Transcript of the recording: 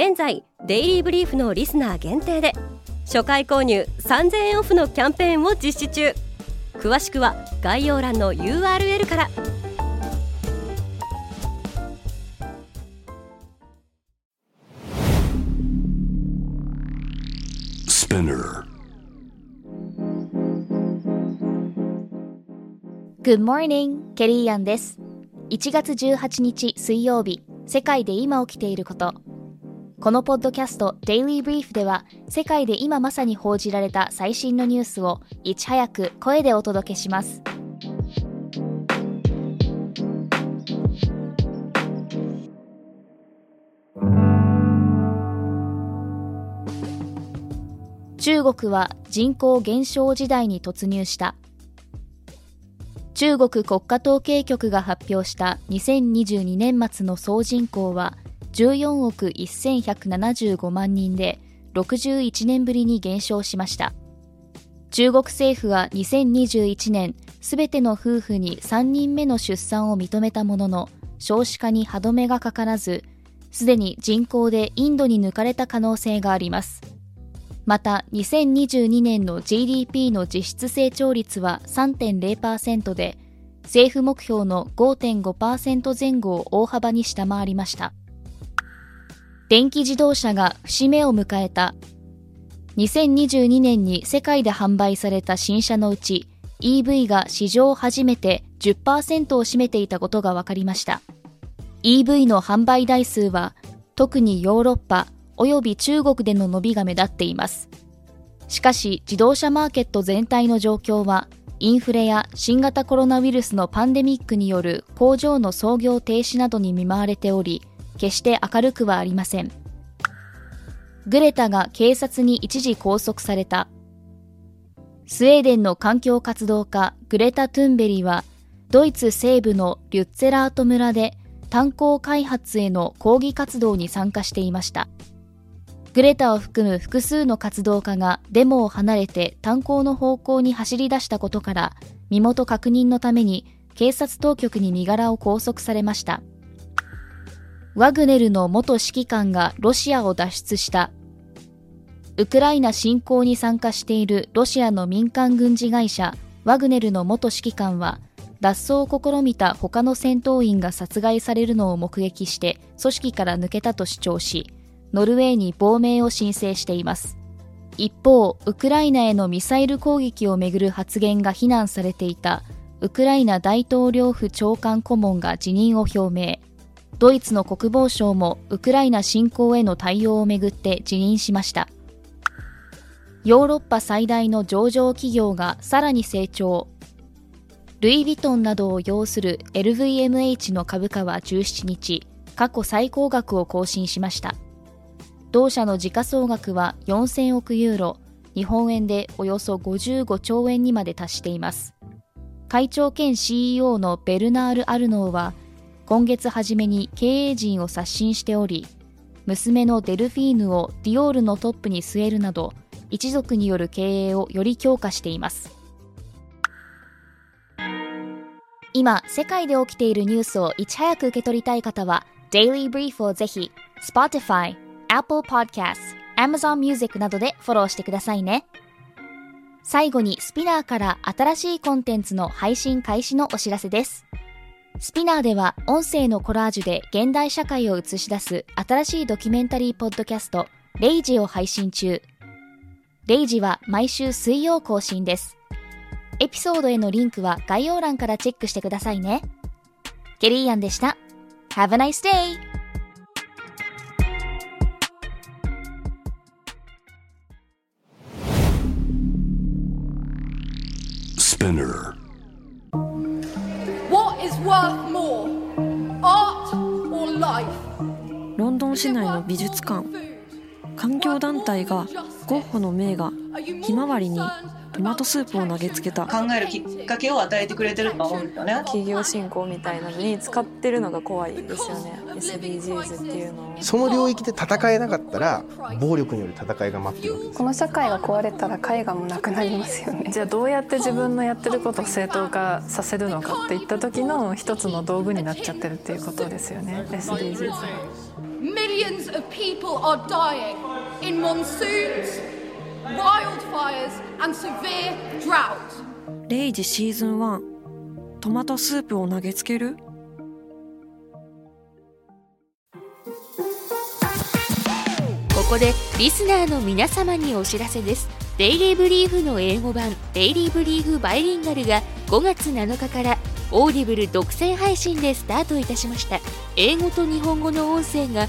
現在デイリーブリーフのリスナー限定で初回購入3000円オフのキャンペーンを実施中詳しくは概要欄の URL から「Good morning! ケリーアンです。1月18日水曜日、世界で今起きていること。このポッドキャスト Daily Brief では、世界で今まさに報じられた最新のニュースをいち早く声でお届けします。中国は人口減少時代に突入した。中国国家統計局が発表した2022年末の総人口は14億1175万人で61年ぶりに減少しました。中国政府は2021年すべての夫婦に3人目の出産を認めたものの少子化に歯止めがかからずすでに人口でインドに抜かれた可能性があります。また2022年の GDP の実質成長率は3.0%で政府目標の5.5%前後を大幅に下回りました。電気自動車が節目を迎えた。2022年に世界で販売された新車のうち EV が史上初めて10%を占めていたことが分かりました。EV の販売台数は特にヨーロッパ及び中国での伸びが目立っています。しかし自動車マーケット全体の状況はインフレや新型コロナウイルスのパンデミックによる工場の操業停止などに見舞われており決して明るくはありません。グレタが警察に一時拘束された。スウェーデンの環境活動家グレタ・トゥンベリはドイツ西部のリュッツェラート村で炭鉱開発への抗議活動に参加していました。グレタを含む複数の活動家がデモを離れて炭鉱の方向に走り出したことから身元確認のために警察当局に身柄を拘束されました。ワグネルの元指揮官がロシアを脱出した。ウクライナ侵攻に参加しているロシアの民間軍事会社ワグネルの元指揮官は脱走を試みた他の戦闘員が殺害されるのを目撃して組織から抜けたと主張しノルウェーに亡命を申請しています。一方ウクライナへのミサイル攻撃をめぐる発言が非難されていたウクライナ大統領府長官顧問が辞任を表明。ドイツの国防省もウクライナ侵攻への対応をめぐって辞任しました。ヨーロッパ最大の上場企業がさらに成長。ルイ・ヴィトンなどを擁する LVMH の株価は17日過去最高額を更新しました。同社の時価総額は4000億ユーロ、日本円でおよそ55兆円にまで達しています。会長兼 CEO のベルナール・アルノーは、今月初めに経営陣を刷新しており、娘のデルフィーヌをディオールのトップに据えるなど、一族による経営をより強化しています。今、世界で起きているニュースをいち早く受け取りたい方は、Daily Brief をぜひ、Spotify、Apple Podcasts、Amazon Music などでフォローしてくださいね。最後にスピナーから新しいコンテンツの配信開始のお知らせです。スピナーでは音声のコラージュで現代社会を映し出す新しいドキュメンタリーポッドキャスト、レイジを配信中。レイジは毎週水曜更新です。エピソードへのリンクは概要欄からチェックしてくださいね。ケリーアンでした。Have a nice day! Spinner. What is worth more, art or life? ロンンドン市内の美術館環境団体がゴッホの名画「ひまわり」にトマトスープを投げつけた。考えるきっかけを与えてくれてると思うんですよね。企業振興みたいなのに使ってるのが怖いですよね。SDGs っていうのを。その領域で戦えなかったら暴力による戦いが待ってるわけですこの社会が壊れたら絵画もなくなりますよね。じゃあどうやって自分のやってることを正当化させるのかっていった時の一つの道具になっちゃってるっていうことですよね。SDGs Millions of people are dying in monsoons, wildfires and severe drought. レイジシーズン1トマトスープを投げつける？ここでリスナーの皆様にお知らせです。デイリーブリーフの英語版デイリーブリーフバイリンガルが5月7日からオーディブル独占配信でスタートいたしました。英語と日本語の音声が